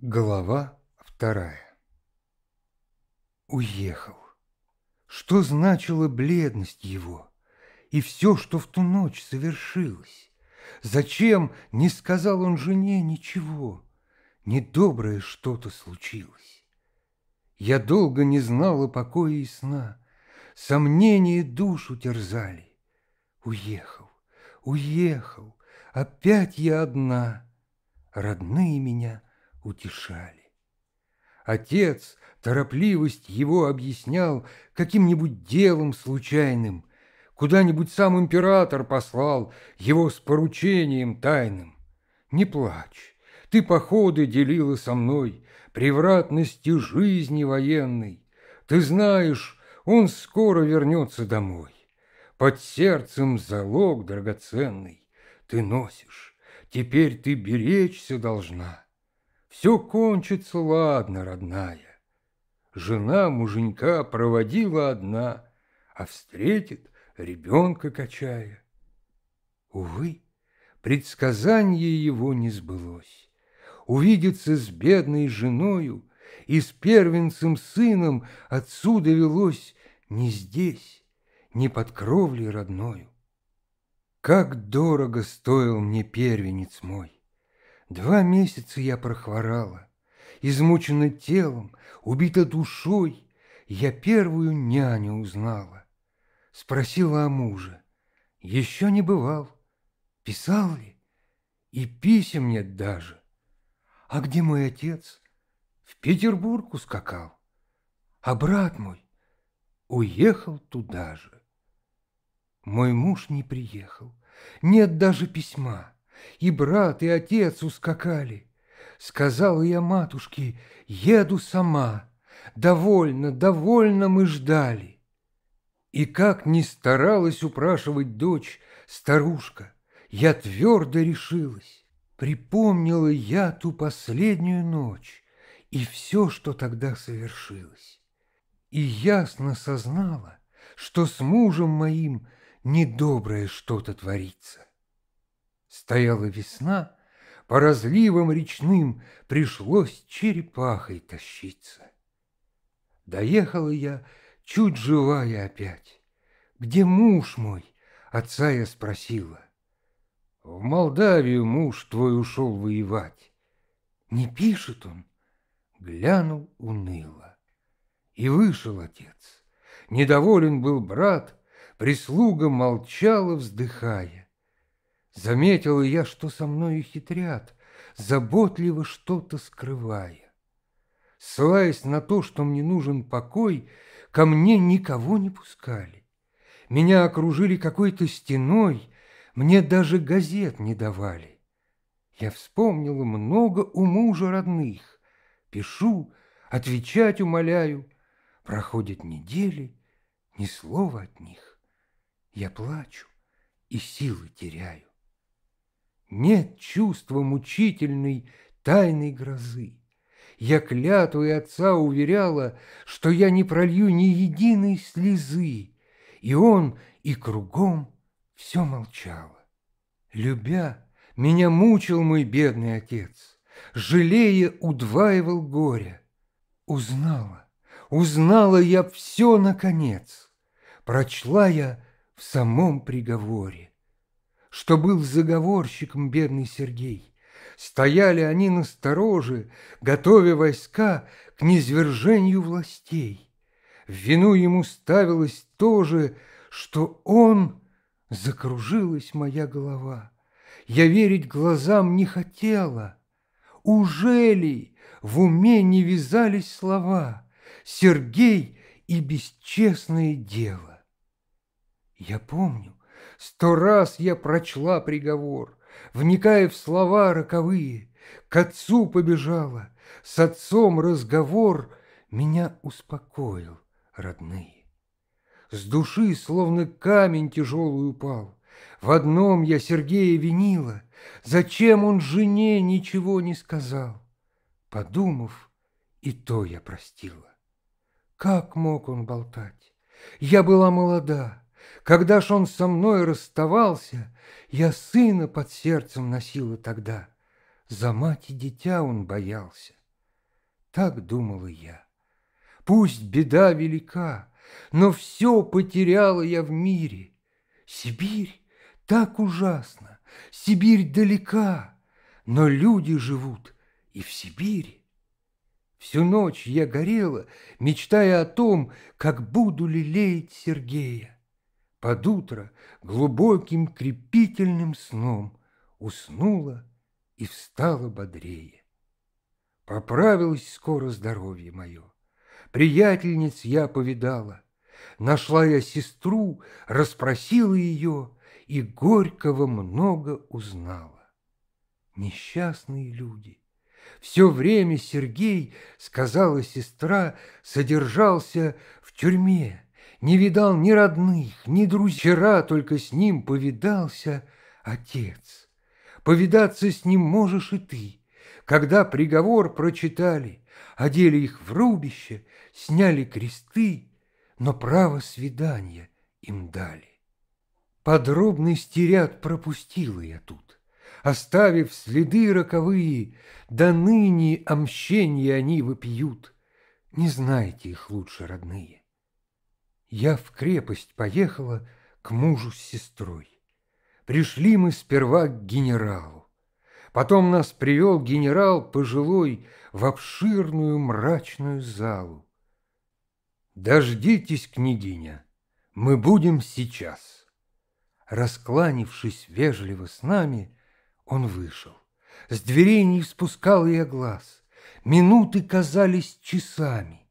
Глава вторая Уехал. Что значила бледность его и все, что в ту ночь совершилось? Зачем не сказал он жене ничего? Недоброе что-то случилось. Я долго не знала покоя и сна, Сомнения душу терзали. Уехал, уехал, опять я одна, Родные меня утешали. Отец торопливость его объяснял каким-нибудь делом случайным, Куда-нибудь сам император послал его с поручением тайным. Не плачь, ты походы делила со мной, Превратности жизни военной. Ты знаешь, он скоро вернется домой. Под сердцем залог драгоценный Ты носишь, теперь ты беречься должна. Все кончится ладно, родная. Жена муженька проводила одна, А встретит ребенка качая. Увы, предсказание его не сбылось. Увидеться с бедной женою и с первенцем сыном отсюда велось не здесь, не под кровлей родною. Как дорого стоил мне первенец мой! Два месяца я прохворала, Измучена телом, убита душой, Я первую няню узнала. Спросила о муже. Еще не бывал. Писал ли? И писем нет даже. А где мой отец? В Петербург ускакал. А брат мой уехал туда же. Мой муж не приехал, нет даже письма. И брат, и отец ускакали. Сказала я матушке, еду сама. Довольно, довольно мы ждали. И как ни старалась упрашивать дочь, старушка, я твердо решилась. Припомнила я ту последнюю ночь и все, что тогда совершилось. И ясно сознала, что с мужем моим недоброе что-то творится. Стояла весна, по разливам речным пришлось черепахой тащиться. Доехала я чуть живая опять. «Где муж мой?» — отца я спросила. «В Молдавию муж твой ушел воевать». «Не пишет он?» Глянул уныло. И вышел отец. Недоволен был брат, прислуга молчала, вздыхая. Заметила я, что со мною хитрят, заботливо что-то скрывая. Ссылаясь на то, что мне нужен покой, ко мне никого не пускали. Меня окружили какой-то стеной, мне даже газет не давали. Я вспомнила много у мужа родных. Пишу, отвечать умоляю. Проходят недели, ни слова от них. Я плачу и силы теряю. Нет чувства мучительной тайной грозы. Я клятвой отца уверяла, что я не пролью ни единой слезы, и он и кругом все молчало. Любя, меня мучил мой бедный отец, жалея, удваивал горе. Узнала, узнала я все наконец, прочла я в самом приговоре, что был заговорщиком бедный Сергей, Стояли они настороже, готовя войска к низвержению властей. В вину ему ставилось то же, что он... Закружилась моя голова. Я верить глазам не хотела. Ужели в уме не вязались слова Сергей и бесчестное дело? Я помню, сто раз я прочла приговор, вникая в слова роковые, к отцу побежала, с отцом разговор меня успокоил, родные. С души словно камень тяжелый упал. В одном я Сергея винила, зачем он жене ничего не сказал. Подумав, и то я простила. Как мог он болтать? Я была молода, когда ж он со мной расставался, я сына под сердцем носила тогда. За мать и дитя он боялся. Так думала я. Пусть беда велика, но все потеряла я в мире. Сибирь так ужасно, Сибирь далека, но люди живут и в Сибири. Всю ночь я горела, мечтая о том, как буду лелеять Сергея. Под утро глубоким крепительным сном уснула и встала бодрее. Поправилось скоро здоровье мое. Приятельниц я повидала. Нашла я сестру, расспросила ее и горького много узнала. Несчастные люди. Все время Сергей, сказала сестра, содержался в тюрьме, не видал ни родных, ни друзей. Вчера только с ним повидался отец. Повидаться с ним можешь и ты. Когда приговор прочитали, одели их в рубище, сняли кресты, но право свидания им дали. Подробности ряд пропустила я тут, оставив следы роковые, до ныне о они вопиют. Не знаете их лучше, родные. Я в крепость поехала к мужу с сестрой. Пришли мы сперва к генералу. Потом нас привел генерал пожилой в обширную мрачную залу. «Дождитесь, княгиня, мы будем сейчас». Раскланившись вежливо с нами, он вышел. С дверей не спускал я глаз. Минуты казались часами.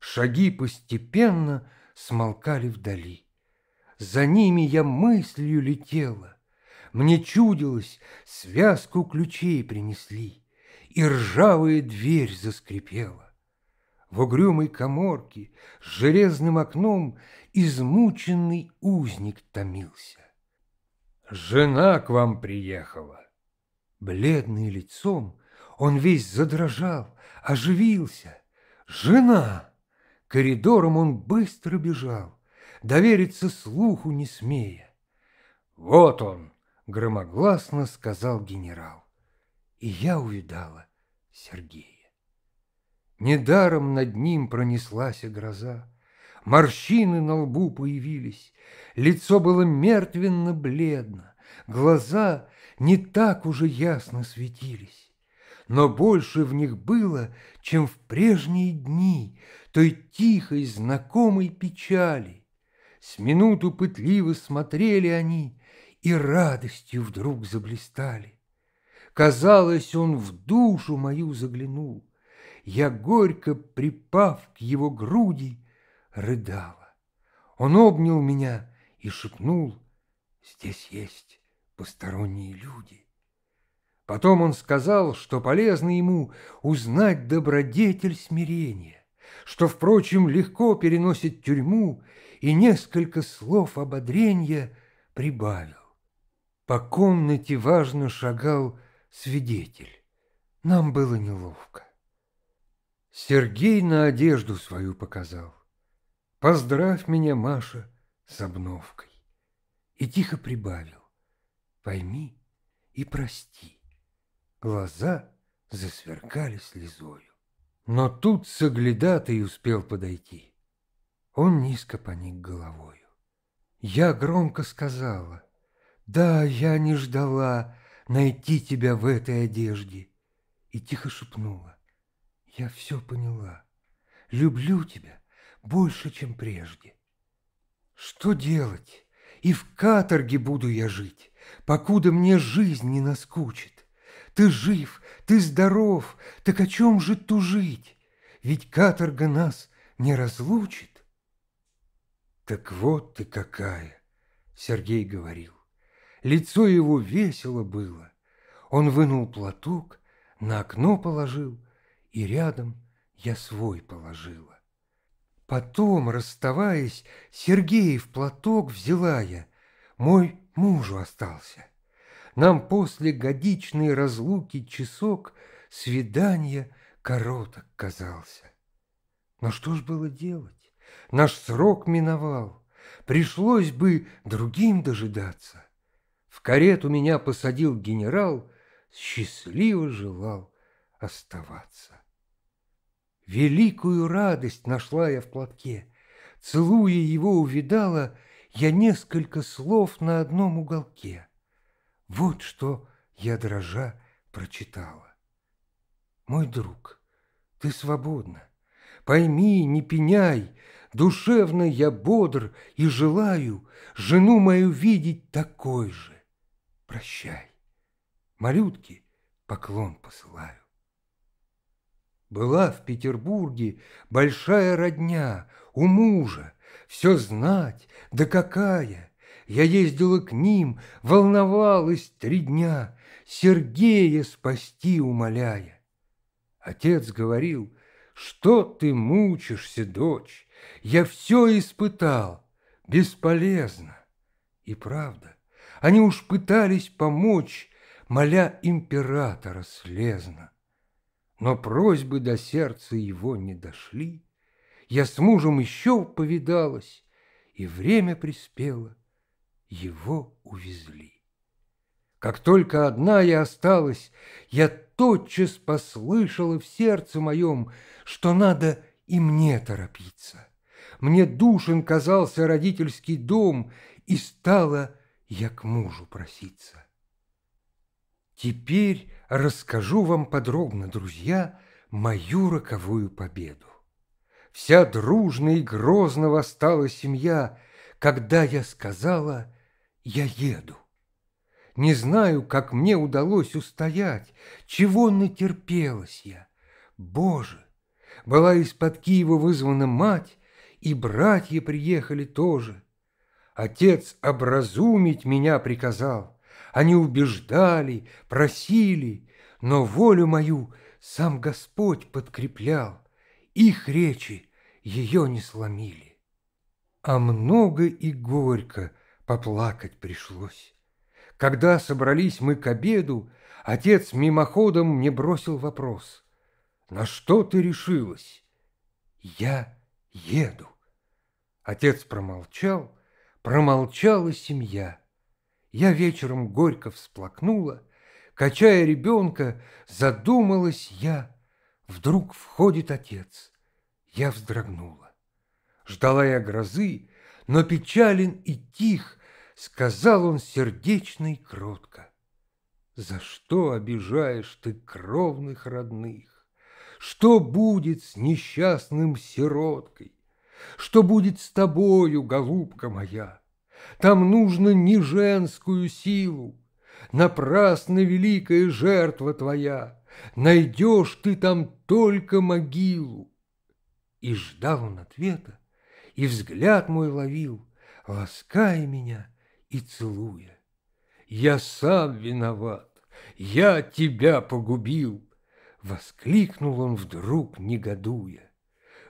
Шаги постепенно смолкали вдали. За ними я мыслью летела. Мне чудилось, связку ключей принесли, И ржавая дверь заскрипела. В угрюмой коморке с железным окном Измученный узник томился. «Жена к вам приехала!» Бледный лицом, он весь задрожал, оживился. «Жена!» Коридором он быстро бежал, довериться слуху не смея. «Вот он!» — громогласно сказал генерал. И я увидала Сергея. Недаром над ним пронеслась гроза, Морщины на лбу появились, лицо было мертвенно-бледно, глаза не так уже ясно светились. Но больше в них было, чем в прежние дни, той тихой, знакомой печали. С минуту пытливо смотрели они и радостью вдруг заблистали. Казалось, он в душу мою заглянул. Я, горько припав к его груди, рыдала. Он обнял меня и шепнул, «Здесь есть посторонние люди». Потом он сказал, что полезно ему узнать добродетель смирения, что, впрочем, легко переносит тюрьму, и несколько слов ободрения прибавил. По комнате важно шагал свидетель. Нам было неловко. Сергей на одежду свою показал. Поздравь меня, Маша, с обновкой. И тихо прибавил. Пойми и прости. Глаза засверкали слезою. Но тут соглядатый успел подойти. Он низко поник головою. Я громко сказала, «Да, я не ждала найти тебя в этой одежде». И тихо шепнула, «Я все поняла. Люблю тебя, больше, чем прежде. Что делать? И в каторге буду я жить, покуда мне жизнь не наскучит. Ты жив, ты здоров, так о чем же тужить? Ведь каторга нас не разлучит. Так вот ты какая, Сергей говорил. Лицо его весело было. Он вынул платок, на окно положил, и рядом я свой положила. Потом, расставаясь, Сергеев платок взяла я, мой мужу остался. Нам после годичной разлуки часок свидания короток казался. Но что ж было делать? Наш срок миновал, пришлось бы другим дожидаться. В карету меня посадил генерал, счастливо желал оставаться. Великую радость нашла я в платке. Целуя его, увидала я несколько слов на одном уголке. Вот что я, дрожа, прочитала. Мой друг, ты свободна. Пойми, не пеняй, душевно я бодр и желаю жену мою видеть такой же. Прощай. Малютке поклон посылаю. Была в Петербурге большая родня у мужа, все знать, да какая. Я ездила к ним, волновалась три дня, Сергея спасти умоляя. Отец говорил, что ты мучишься, дочь, я все испытал, бесполезно. И правда, они уж пытались помочь, моля императора слезно. Но просьбы до сердца его не дошли. Я с мужем еще повидалась, и время приспело, его увезли. Как только одна я осталась, я тотчас послышала в сердце моем, что надо и мне торопиться. Мне душен казался родительский дом, и стала я к мужу проситься. Теперь расскажу вам подробно, друзья, мою роковую победу. Вся дружно и грозно восстала семья, когда я сказала «я еду». Не знаю, как мне удалось устоять, чего натерпелась я. Боже, была из-под Киева вызвана мать, и братья приехали тоже. Отец образумить меня приказал. Они убеждали, просили, но волю мою сам Господь подкреплял. Их речи ее не сломили. А много и горько поплакать пришлось. Когда собрались мы к обеду, отец мимоходом мне бросил вопрос. «На что ты решилась?» «Я еду». Отец промолчал, промолчала семья. Я вечером горько всплакнула, качая ребенка, задумалась я. Вдруг входит отец. Я вздрогнула. Ждала я грозы, но печален и тих, сказал он сердечно и кротко. За что обижаешь ты кровных родных? Что будет с несчастным сироткой? Что будет с тобою, голубка моя? Там нужно не женскую силу, Напрасно великая жертва твоя, Найдешь ты там только могилу. И ждал он ответа, и взгляд мой ловил, Лаская меня и целуя. Я сам виноват, я тебя погубил, Воскликнул он вдруг, негодуя.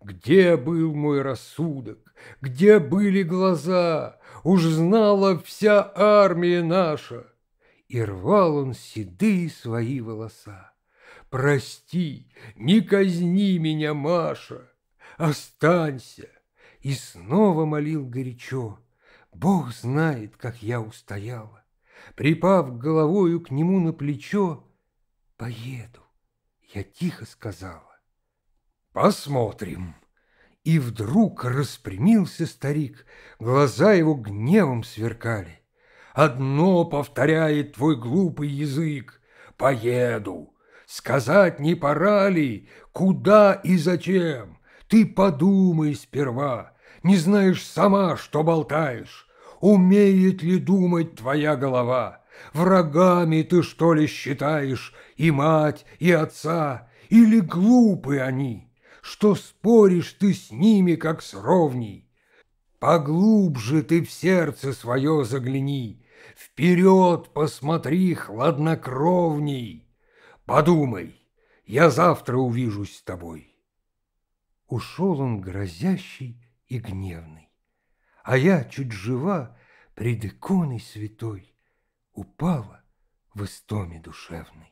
Где был мой рассудок? Где были глаза? Уж знала вся армия наша. И рвал он седые свои волоса. Прости, не казни меня, Маша, останься. И снова молил горячо. Бог знает, как я устояла. Припав головою к нему на плечо, поеду, я тихо сказала. Посмотрим. И вдруг распрямился старик, глаза его гневом сверкали. Одно повторяет твой глупый язык. Поеду. Сказать не пора ли, куда и зачем? Ты подумай сперва, не знаешь сама, что болтаешь. Умеет ли думать твоя голова? Врагами ты, что ли, считаешь и мать, и отца, или глупы они?» что споришь ты с ними, как с ровней. Поглубже ты в сердце свое загляни, Вперед посмотри хладнокровней. Подумай, я завтра увижусь с тобой. Ушел он грозящий и гневный, А я, чуть жива, пред иконой святой, Упала в истоме душевной.